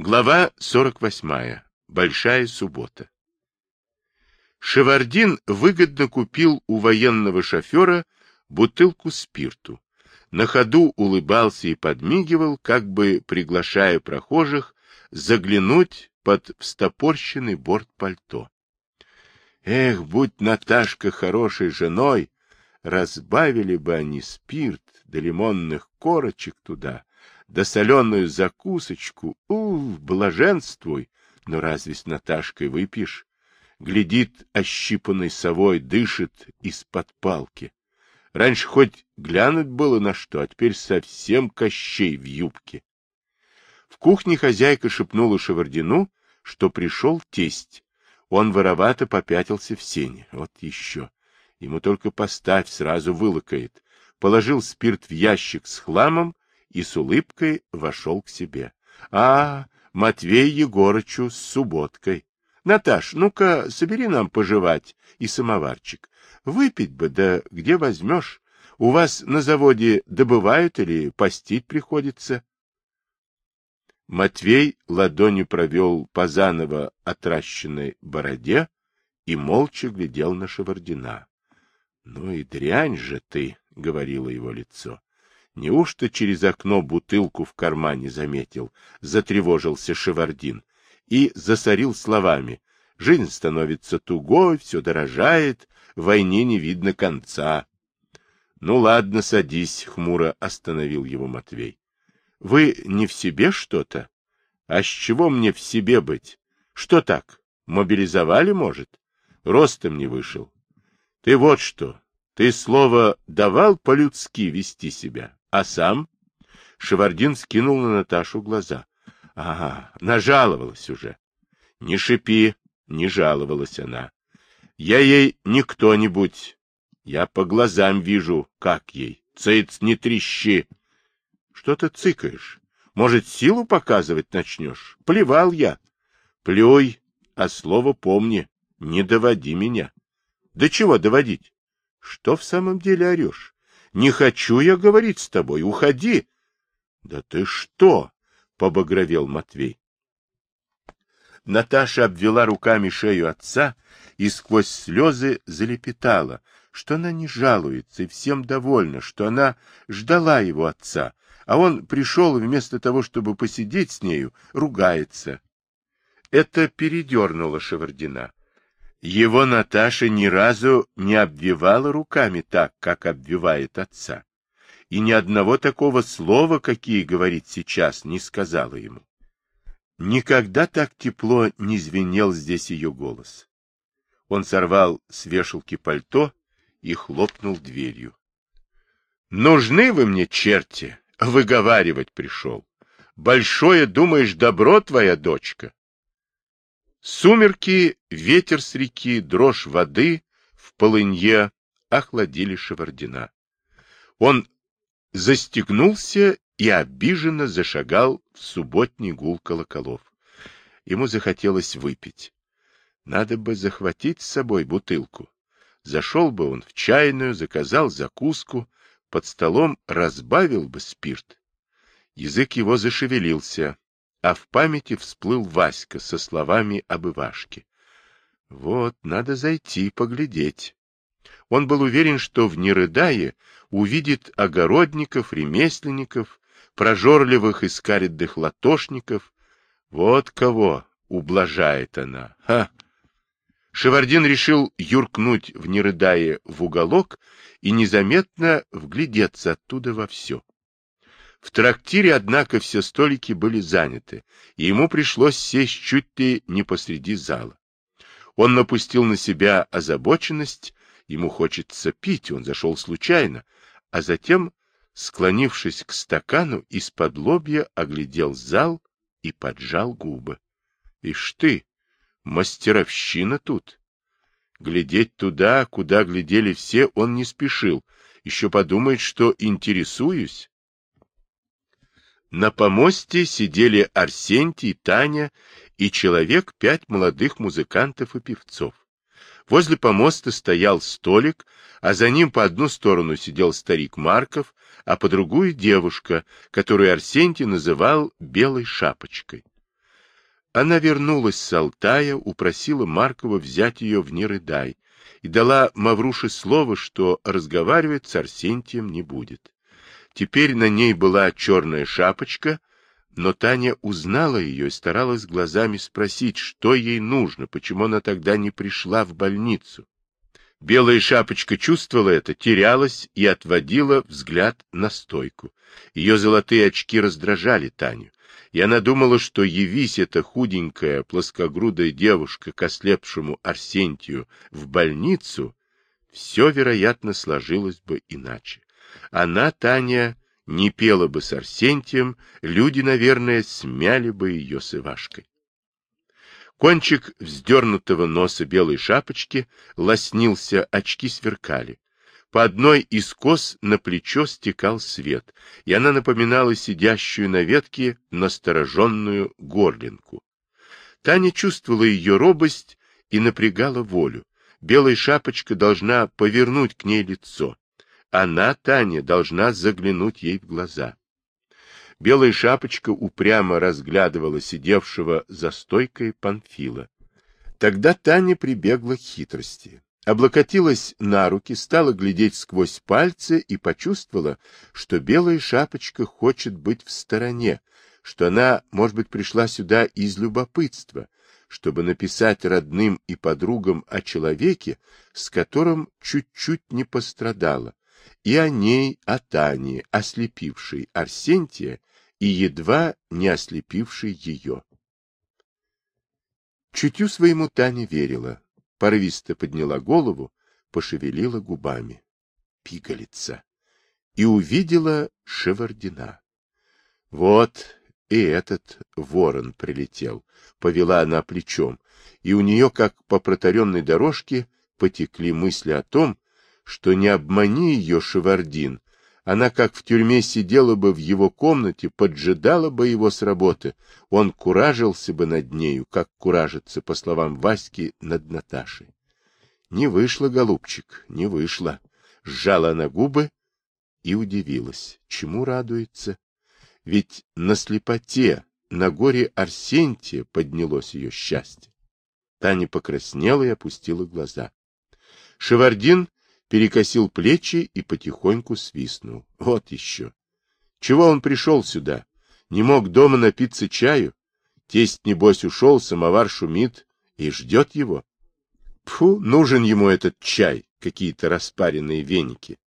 Глава 48. Большая суббота. Шевардин выгодно купил у военного шофера бутылку спирту. На ходу улыбался и подмигивал, как бы приглашая прохожих заглянуть под встопорщенный борт пальто. Эх, будь Наташка хорошей женой, разбавили бы они спирт до лимонных корочек туда, да соленую закусочку, ух, блаженствуй! Но разве с Наташкой выпьешь? Глядит ощипанной совой, дышит из-под палки. Раньше хоть глянуть было на что, а теперь совсем кощей в юбке. В кухне хозяйка шепнула Шевардину, что пришел тесть. Он воровато попятился в сене. Вот еще. Ему только поставь, сразу вылокает. Положил спирт в ящик с хламом и с улыбкой вошел к себе. — А, Матвей Егорычу с субботкой. Наташ, ну-ка, собери нам пожевать и самоварчик. Выпить бы, да где возьмешь? У вас на заводе добывают или постить приходится? Матвей ладонью провел по заново отращенной бороде и молча глядел на Шевардина. — Ну и дрянь же ты, — говорило его лицо. Неужто через окно бутылку в кармане заметил? Затревожился Шевардин и засорил словами. Жизнь становится тугой, все дорожает, войне не видно конца. — Ну ладно, садись, — хмуро остановил его Матвей. — Вы не в себе что-то? А с чего мне в себе быть? Что так, мобилизовали, может? Ростом не вышел. Ты вот что, ты слово давал по-людски вести себя? А сам? Шевардин скинул на Наташу глаза. Ага, нажаловалась уже. Не шипи, не жаловалась она. Я ей не кто-нибудь. Я по глазам вижу, как ей. Цыц, не трещи. Что ты цыкаешь? Может, силу показывать начнешь? Плевал я. Плюй, а слово помни. Не доводи меня. Да чего доводить? Что в самом деле орешь? Не хочу я говорить с тобой, уходи. — Да ты что? — побагровел Матвей. Наташа обвела руками шею отца и сквозь слезы залепетала, что она не жалуется и всем довольна, что она ждала его отца, а он пришел и вместо того, чтобы посидеть с нею, ругается. Это передернуло Шевардина. Его Наташа ни разу не обвивала руками так, как обвивает отца. И ни одного такого слова, какие говорит сейчас, не сказала ему. Никогда так тепло не звенел здесь ее голос. Он сорвал с вешалки пальто и хлопнул дверью. — Нужны вы мне, черти! Выговаривать пришел. Большое, думаешь, добро твоя дочка? Сумерки, ветер с реки, дрожь воды в полынье охладили Шевардина. Он застегнулся и обиженно зашагал в субботний гул колоколов. Ему захотелось выпить. Надо бы захватить с собой бутылку. Зашел бы он в чайную, заказал закуску, под столом разбавил бы спирт. Язык его зашевелился, а в памяти всплыл Васька со словами об Ивашке. Вот, надо зайти, поглядеть. Он был уверен, что в Нерыдае увидит огородников, ремесленников, прожорливых и скаридных латошников. Вот кого ублажает она. Ха! Шевардин решил юркнуть в Нерыдае в уголок и незаметно вглядеться оттуда во все. В трактире, однако, все столики были заняты, и ему пришлось сесть чуть ли не посреди зала. Он напустил на себя озабоченность, ему хочется пить, он зашел случайно, а затем, склонившись к стакану, из-под лобья оглядел зал и поджал губы. Ишь ты, мастеровщина тут! Глядеть туда, куда глядели все, он не спешил, еще подумает, что интересуюсь. На помосте сидели Арсентий, Таня и человек пять молодых музыкантов и певцов. Возле помоста стоял столик, а за ним по одну сторону сидел старик Марков, а по другую девушка, которую Арсентий называл «белой шапочкой». Она вернулась с Алтая, упросила Маркова взять ее в Нерыдай и дала Мавруше слово, что разговаривать с Арсентием не будет. Теперь на ней была черная шапочка, но Таня узнала ее и старалась глазами спросить, что ей нужно, почему она тогда не пришла в больницу. Белая шапочка чувствовала это, терялась и отводила взгляд на стойку. Ее золотые очки раздражали Таню, и она думала, что явись эта худенькая, плоскогрудая девушка к ослепшему Арсентию в больницу, все, вероятно, сложилось бы иначе. Она, Таня, не пела бы с Арсентием, люди, наверное, смяли бы ее с Ивашкой. Кончик вздернутого носа белой шапочки лоснился, очки сверкали. По одной из кос на плечо стекал свет, и она напоминала сидящую на ветке настороженную горлинку. Таня чувствовала ее робость и напрягала волю. Белая шапочка должна повернуть к ней лицо. Она, Таня, должна заглянуть ей в глаза. Белая шапочка упрямо разглядывала сидевшего за стойкой Панфила. Тогда Таня прибегла к хитрости. Облокотилась на руки, стала глядеть сквозь пальцы и почувствовала, что белая шапочка хочет быть в стороне, что она, может быть, пришла сюда из любопытства, чтобы написать родным и подругам о человеке, с которым чуть-чуть не пострадала, и о ней, о Тане, ослепившей Арсентия и едва не ослепившей ее. Чутью своему Таня верила, порывисто подняла голову, пошевелила губами. Пигалица. И увидела Шевардина. Вот и этот ворон прилетел. Повела она плечом, и у нее, как по протаренной дорожке, потекли мысли о том, что не обмани ее Шевардин, она как в тюрьме сидела бы в его комнате, поджидала бы его с работы, он куражился бы над нею, как куражится, по словам Васьки, над Наташей. Не вышло, голубчик, не вышло. Сжала она губы и удивилась. Чему радуется? Ведь на слепоте, на горе Арсентия поднялось ее счастье. Таня покраснела и опустила глаза. Шевардин перекосил плечи и потихоньку свистнул. Вот еще. Чего он пришел сюда? Не мог дома напиться чаю? Тесть, небось, ушел, самовар шумит и ждет его. Фу, нужен ему этот чай, какие-то распаренные веники.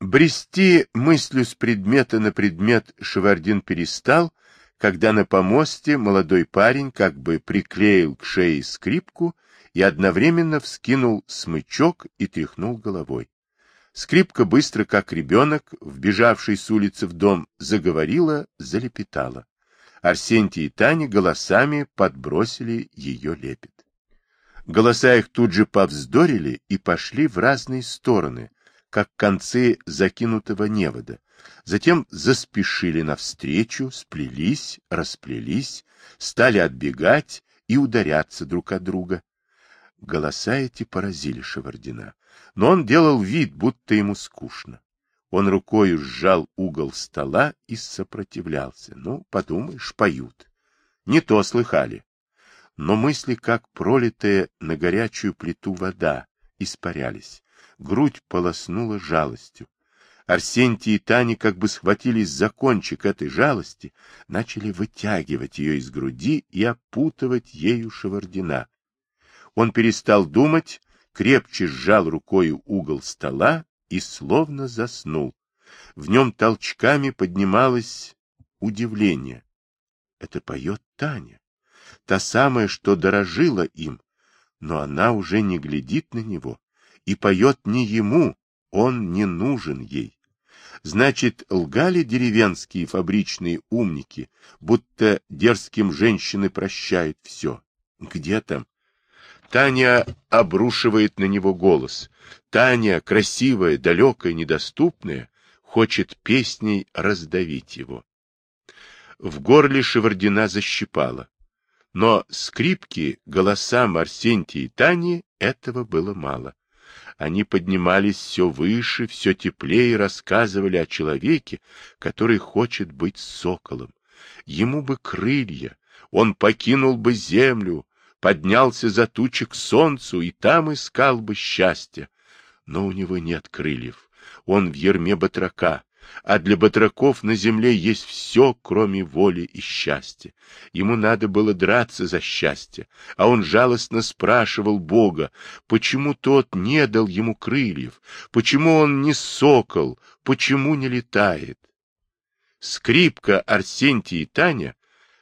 Брести мыслью с предмета на предмет Шевардин перестал, когда на помосте молодой парень как бы приклеил к шее скрипку и одновременно вскинул смычок и тряхнул головой. Скрипка быстро, как ребенок, вбежавший с улицы в дом, заговорила, залепетала. Арсентий и Таня голосами подбросили ее лепет. Голоса их тут же повздорили и пошли в разные стороны, как концы закинутого невода. Затем заспешили навстречу, сплелись, расплелись, стали отбегать и ударяться друг от друга. Голоса эти поразили Шевардина, но он делал вид, будто ему скучно. Он рукою сжал угол стола и сопротивлялся. Ну, подумаешь, поют. Не то слыхали. Но мысли, как пролитая на горячую плиту вода, испарялись. Грудь полоснула жалостью. Арсентий и Таня как бы схватились за кончик этой жалости, начали вытягивать ее из груди и опутывать ею Шевардина. Он перестал думать, крепче сжал рукою угол стола и словно заснул. В нем толчками поднималось удивление. Это поет Таня, та самая, что дорожила им, но она уже не глядит на него и поет не ему, он не нужен ей. Значит, лгали деревенские фабричные умники, будто дерзким женщины прощают все. Где там? Таня обрушивает на него голос. Таня, красивая, далекая, недоступная, хочет песней раздавить его. В горле Шевардина защипала. Но скрипки, голоса Арсентия и Тани этого было мало. Они поднимались все выше, все теплее рассказывали о человеке, который хочет быть соколом. Ему бы крылья, он покинул бы землю, поднялся за тучи к солнцу и там искал бы счастья. Но у него нет крыльев, он в ерме батрака, а для батраков на земле есть все, кроме воли и счастья. Ему надо было драться за счастье, а он жалостно спрашивал Бога, почему тот не дал ему крыльев, почему он не сокол, почему не летает. Скрипка, Арсентий и Таня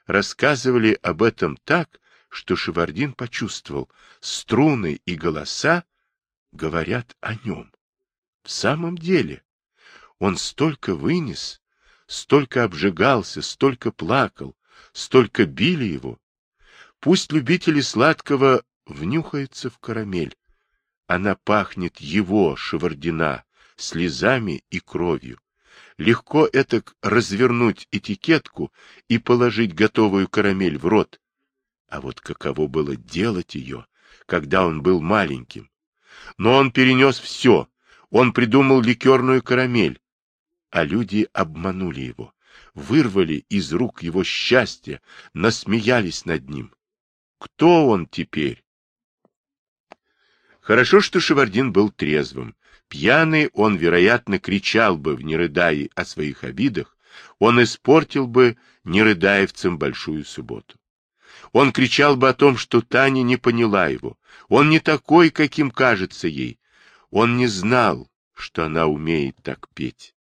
рассказывали об этом так, что Шевардин почувствовал, струны и голоса говорят о нем. В самом деле, он столько вынес, столько обжигался, столько плакал, столько били его. Пусть любители сладкого внюхаются в карамель. Она пахнет его, Шевардина, слезами и кровью. Легко это развернуть этикетку и положить готовую карамель в рот. А вот каково было делать ее, когда он был маленьким. Но он перенес все. Он придумал ликерную карамель, а люди обманули его, вырвали из рук его счастье, насмеялись над ним. Кто он теперь? Хорошо, что Шевардин был трезвым. Пьяный он, вероятно, кричал бы в нерыдае о своих обидах, он испортил бы нерыдаевцам большую субботу. Он кричал бы о том, что Таня не поняла его. Он не такой, каким кажется ей. Он не знал, что она умеет так петь.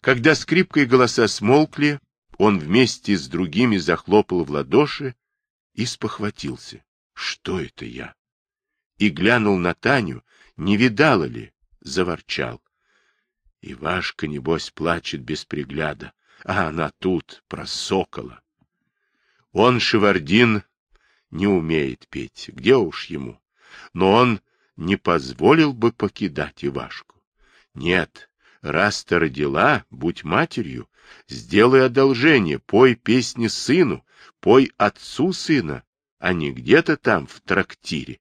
Когда скрипка и голоса смолкли, он вместе с другими захлопал в ладоши и спохватился. Что это я? И глянул на Таню, не видала ли, заворчал. Ивашка, небось, плачет без пригляда, а она тут, просокола. Он, Шевардин, не умеет петь, где уж ему. Но он не позволил бы покидать Ивашку. Нет, Раз ты родила, будь матерью, сделай одолжение, пой песни сыну, пой отцу сына, а не где-то там в трактире.